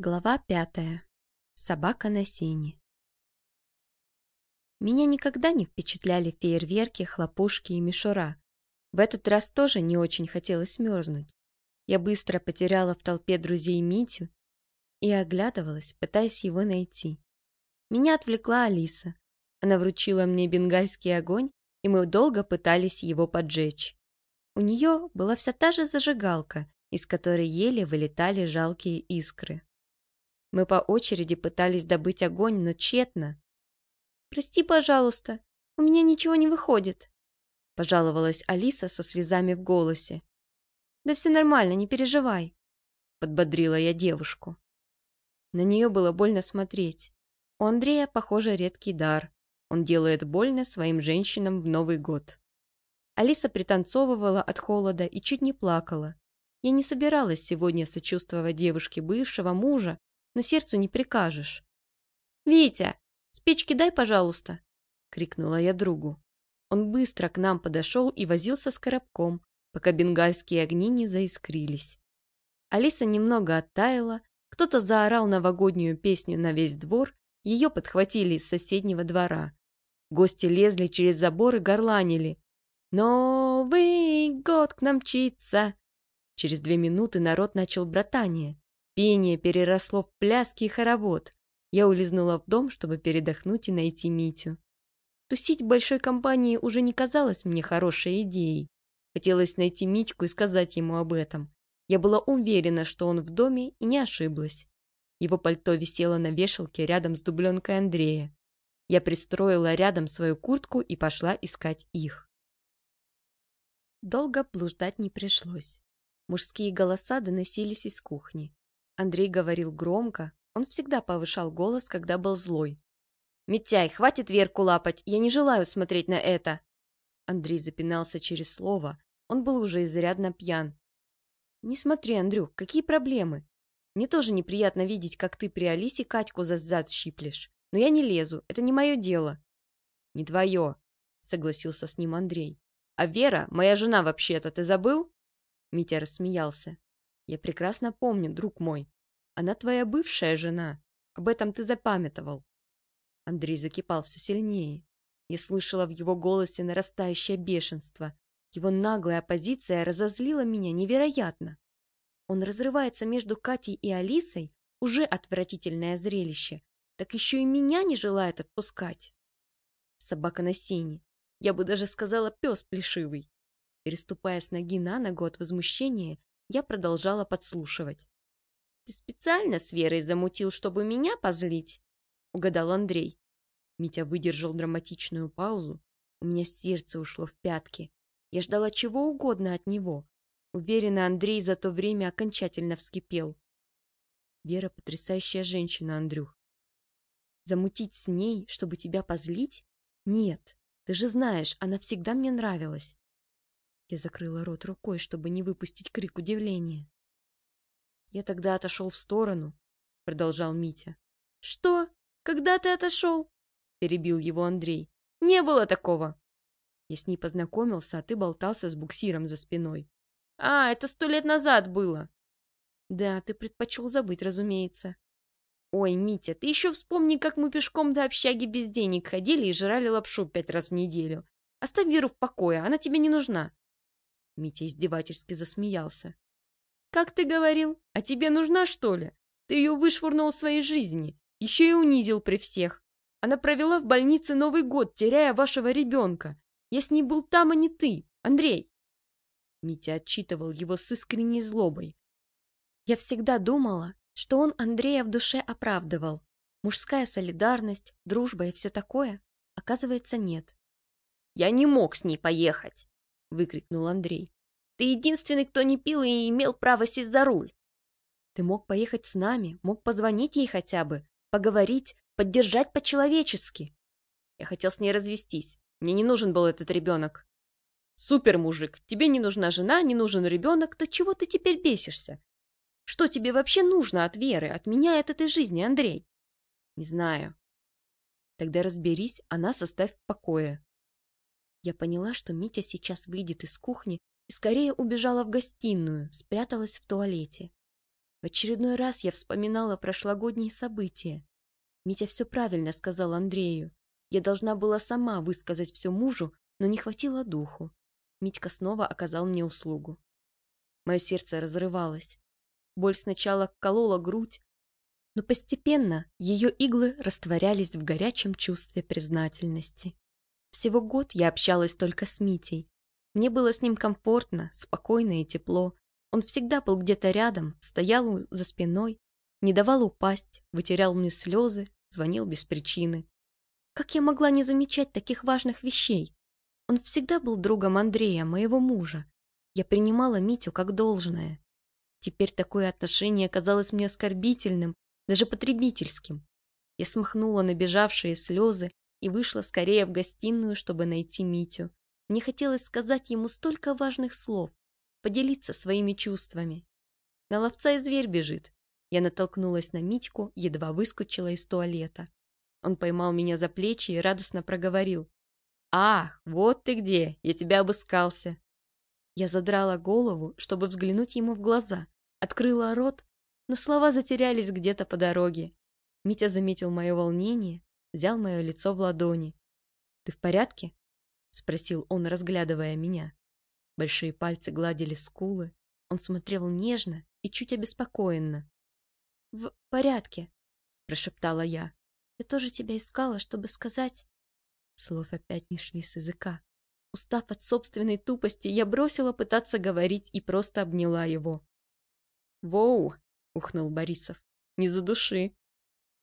Глава пятая. Собака на сене. Меня никогда не впечатляли фейерверки, хлопушки и мишура. В этот раз тоже не очень хотелось мерзнуть. Я быстро потеряла в толпе друзей Митю и оглядывалась, пытаясь его найти. Меня отвлекла Алиса. Она вручила мне бенгальский огонь, и мы долго пытались его поджечь. У нее была вся та же зажигалка, из которой еле вылетали жалкие искры. Мы по очереди пытались добыть огонь, но тщетно. «Прости, пожалуйста, у меня ничего не выходит», — пожаловалась Алиса со слезами в голосе. «Да все нормально, не переживай», — подбодрила я девушку. На нее было больно смотреть. У Андрея, похоже, редкий дар. Он делает больно своим женщинам в Новый год. Алиса пританцовывала от холода и чуть не плакала. Я не собиралась сегодня сочувствовать девушке бывшего мужа, но сердцу не прикажешь. «Витя, спички дай, пожалуйста!» — крикнула я другу. Он быстро к нам подошел и возился с коробком, пока бенгальские огни не заискрились. Алиса немного оттаяла, кто-то заорал новогоднюю песню на весь двор, ее подхватили из соседнего двора. Гости лезли через забор и горланили. «Новый год к нам мчится!» Через две минуты народ начал братание. Пение переросло в пляски и хоровод. Я улизнула в дом, чтобы передохнуть и найти Митю. Тусить в большой компании уже не казалось мне хорошей идеей. Хотелось найти Митьку и сказать ему об этом. Я была уверена, что он в доме, и не ошиблась. Его пальто висело на вешалке рядом с дубленкой Андрея. Я пристроила рядом свою куртку и пошла искать их. Долго блуждать не пришлось. Мужские голоса доносились из кухни. Андрей говорил громко, он всегда повышал голос, когда был злой. «Митяй, хватит Верку лапать, я не желаю смотреть на это!» Андрей запинался через слово, он был уже изрядно пьян. «Не смотри, Андрюх, какие проблемы? Мне тоже неприятно видеть, как ты при Алисе Катьку за зад щиплешь. Но я не лезу, это не мое дело». «Не твое», — согласился с ним Андрей. «А Вера, моя жена вообще-то, ты забыл?» Митя рассмеялся. Я прекрасно помню, друг мой. Она твоя бывшая жена. Об этом ты запамятовал. Андрей закипал все сильнее. Я слышала в его голосе нарастающее бешенство. Его наглая позиция разозлила меня невероятно. Он разрывается между Катей и Алисой, уже отвратительное зрелище, так еще и меня не желает отпускать. Собака на сене. Я бы даже сказала пес плешивый. Переступая с ноги на ногу от возмущения, я продолжала подслушивать. «Ты специально с Верой замутил, чтобы меня позлить?» — угадал Андрей. Митя выдержал драматичную паузу. У меня сердце ушло в пятки. Я ждала чего угодно от него. Уверена, Андрей за то время окончательно вскипел. Вера потрясающая женщина, Андрюх. Замутить с ней, чтобы тебя позлить? Нет, ты же знаешь, она всегда мне нравилась. Я закрыла рот рукой, чтобы не выпустить крик удивления. «Я тогда отошел в сторону», — продолжал Митя. «Что? Когда ты отошел?» — перебил его Андрей. «Не было такого!» Я с ней познакомился, а ты болтался с буксиром за спиной. «А, это сто лет назад было!» «Да, ты предпочел забыть, разумеется». «Ой, Митя, ты еще вспомни, как мы пешком до общаги без денег ходили и жрали лапшу пять раз в неделю. Оставь Веру в покое, она тебе не нужна». Митя издевательски засмеялся. «Как ты говорил? А тебе нужна, что ли? Ты ее вышвырнул своей жизни, еще и унизил при всех. Она провела в больнице Новый год, теряя вашего ребенка. Я с ней был там, а не ты, Андрей!» Митя отчитывал его с искренней злобой. «Я всегда думала, что он Андрея в душе оправдывал. Мужская солидарность, дружба и все такое. Оказывается, нет. Я не мог с ней поехать. — выкрикнул Андрей. «Ты единственный, кто не пил и имел право сесть за руль!» «Ты мог поехать с нами, мог позвонить ей хотя бы, поговорить, поддержать по-человечески!» Я хотел с ней развестись. Мне не нужен был этот ребенок. «Супер, мужик! Тебе не нужна жена, не нужен ребенок, то чего ты теперь бесишься? Что тебе вообще нужно от Веры, от меня от этой жизни, Андрей?» «Не знаю». «Тогда разберись, а нас оставь в покое. Я поняла, что Митя сейчас выйдет из кухни и скорее убежала в гостиную, спряталась в туалете. В очередной раз я вспоминала прошлогодние события. Митя все правильно сказал Андрею. Я должна была сама высказать все мужу, но не хватило духу. Митька снова оказал мне услугу. Мое сердце разрывалось. Боль сначала колола грудь, но постепенно ее иглы растворялись в горячем чувстве признательности. Всего год я общалась только с Митей. Мне было с ним комфортно, спокойно и тепло. Он всегда был где-то рядом, стоял за спиной, не давал упасть, вытерял мне слезы, звонил без причины. Как я могла не замечать таких важных вещей? Он всегда был другом Андрея, моего мужа. Я принимала Митю как должное. Теперь такое отношение казалось мне оскорбительным, даже потребительским. Я смахнула набежавшие слезы и вышла скорее в гостиную, чтобы найти Митю. Мне хотелось сказать ему столько важных слов, поделиться своими чувствами. На ловца и зверь бежит. Я натолкнулась на Митьку, едва выскочила из туалета. Он поймал меня за плечи и радостно проговорил. «Ах, вот ты где! Я тебя обыскался!» Я задрала голову, чтобы взглянуть ему в глаза, открыла рот, но слова затерялись где-то по дороге. Митя заметил мое волнение, взял мое лицо в ладони. «Ты в порядке?» — спросил он, разглядывая меня. Большие пальцы гладили скулы. Он смотрел нежно и чуть обеспокоенно. «В порядке», — прошептала я. «Я тоже тебя искала, чтобы сказать...» Слов опять не шли с языка. Устав от собственной тупости, я бросила пытаться говорить и просто обняла его. «Воу!» — ухнул Борисов. «Не за души!»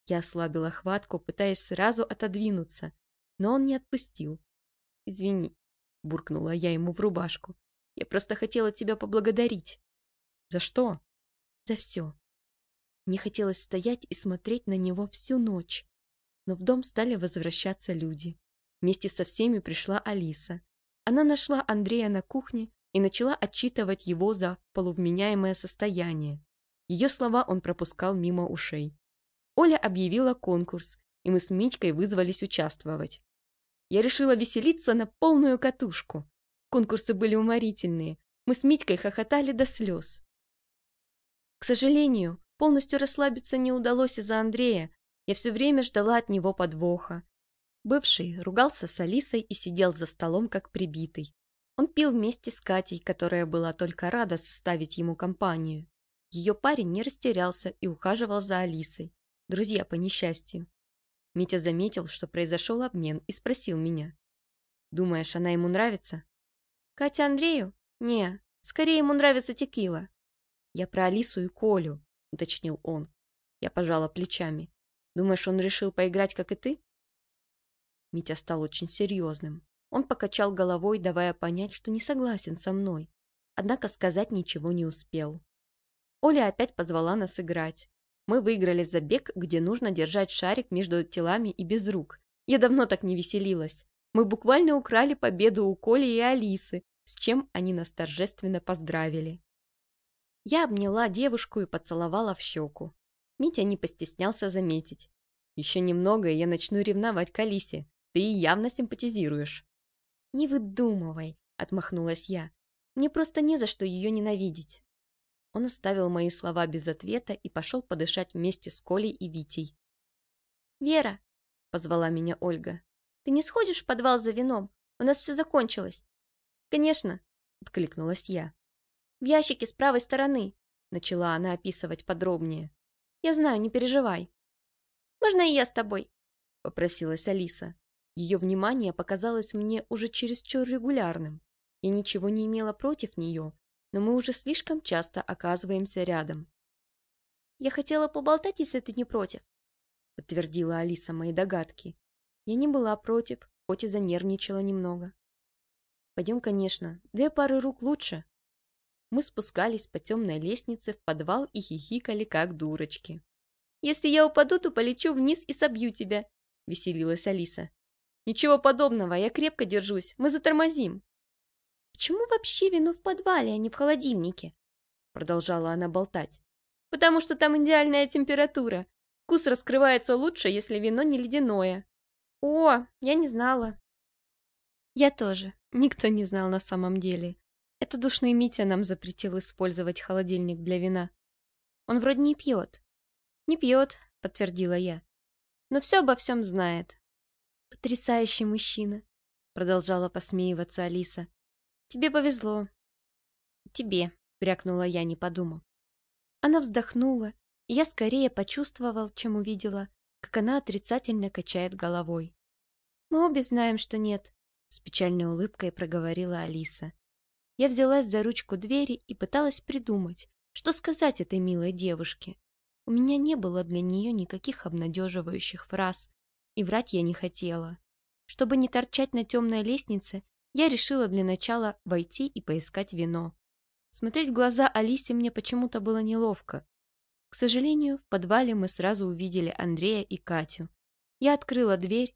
Я ослабила хватку, пытаясь сразу отодвинуться, но он не отпустил. «Извини», — буркнула я ему в рубашку. «Я просто хотела тебя поблагодарить». «За что?» «За все». Мне хотелось стоять и смотреть на него всю ночь. Но в дом стали возвращаться люди. Вместе со всеми пришла Алиса. Она нашла Андрея на кухне и начала отчитывать его за полувменяемое состояние. Ее слова он пропускал мимо ушей. Оля объявила конкурс, и мы с Митькой вызвались участвовать. Я решила веселиться на полную катушку. Конкурсы были уморительные. Мы с Митькой хохотали до слез. К сожалению, полностью расслабиться не удалось из-за Андрея. Я все время ждала от него подвоха. Бывший ругался с Алисой и сидел за столом как прибитый. Он пил вместе с Катей, которая была только рада составить ему компанию. Ее парень не растерялся и ухаживал за Алисой, друзья по несчастью. Митя заметил, что произошел обмен, и спросил меня. «Думаешь, она ему нравится?» «Катя Андрею? Не, скорее ему нравится текила». «Я про Алису и Колю», — уточнил он. Я пожала плечами. «Думаешь, он решил поиграть, как и ты?» Митя стал очень серьезным. Он покачал головой, давая понять, что не согласен со мной. Однако сказать ничего не успел. Оля опять позвала нас играть. Мы выиграли забег, где нужно держать шарик между телами и без рук. Я давно так не веселилась. Мы буквально украли победу у Коли и Алисы, с чем они нас торжественно поздравили. Я обняла девушку и поцеловала в щеку. Митя не постеснялся заметить. Еще немного, и я начну ревновать к Алисе. Ты явно симпатизируешь. Не выдумывай, отмахнулась я. Мне просто не за что ее ненавидеть. Он оставил мои слова без ответа и пошел подышать вместе с Колей и Витей. «Вера!» — позвала меня Ольга. «Ты не сходишь в подвал за вином? У нас все закончилось». «Конечно!» — откликнулась я. «В ящике с правой стороны», — начала она описывать подробнее. «Я знаю, не переживай». «Можно и я с тобой?» — попросилась Алиса. Ее внимание показалось мне уже чересчур регулярным. Я ничего не имела против нее, но мы уже слишком часто оказываемся рядом. «Я хотела поболтать, если ты не против», — подтвердила Алиса мои догадки. Я не была против, хоть и занервничала немного. «Пойдем, конечно, две пары рук лучше». Мы спускались по темной лестнице в подвал и хихикали, как дурочки. «Если я упаду, то полечу вниз и собью тебя», — веселилась Алиса. «Ничего подобного, я крепко держусь, мы затормозим». «Почему вообще вино в подвале, а не в холодильнике?» Продолжала она болтать. «Потому что там идеальная температура. Вкус раскрывается лучше, если вино не ледяное». «О, я не знала». «Я тоже. Никто не знал на самом деле. Это душный Митя нам запретил использовать холодильник для вина». Он вроде не пьет». «Не пьет», — подтвердила я. «Но все обо всем знает». «Потрясающий мужчина», — продолжала посмеиваться Алиса. «Тебе повезло». «Тебе», — брякнула я, не подумав. Она вздохнула, и я скорее почувствовал, чем увидела, как она отрицательно качает головой. «Мы обе знаем, что нет», — с печальной улыбкой проговорила Алиса. Я взялась за ручку двери и пыталась придумать, что сказать этой милой девушке. У меня не было для нее никаких обнадеживающих фраз, и врать я не хотела. Чтобы не торчать на темной лестнице, я решила для начала войти и поискать вино. Смотреть в глаза Алисе мне почему-то было неловко. К сожалению, в подвале мы сразу увидели Андрея и Катю. Я открыла дверь,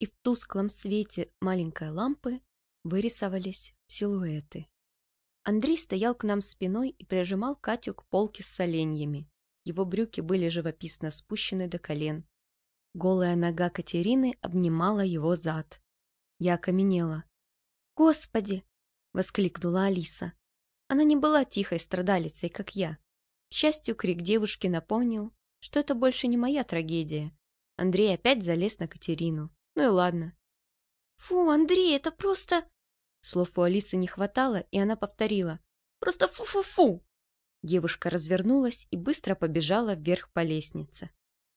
и в тусклом свете маленькой лампы вырисовались силуэты. Андрей стоял к нам спиной и прижимал Катю к полке с соленьями. Его брюки были живописно спущены до колен. Голая нога Катерины обнимала его зад. Я окаменела. «Господи!» — воскликнула Алиса. Она не была тихой страдалицей, как я. К счастью, крик девушки напомнил, что это больше не моя трагедия. Андрей опять залез на Катерину. Ну и ладно. «Фу, Андрей, это просто...» Слов у Алисы не хватало, и она повторила. «Просто фу-фу-фу!» Девушка развернулась и быстро побежала вверх по лестнице.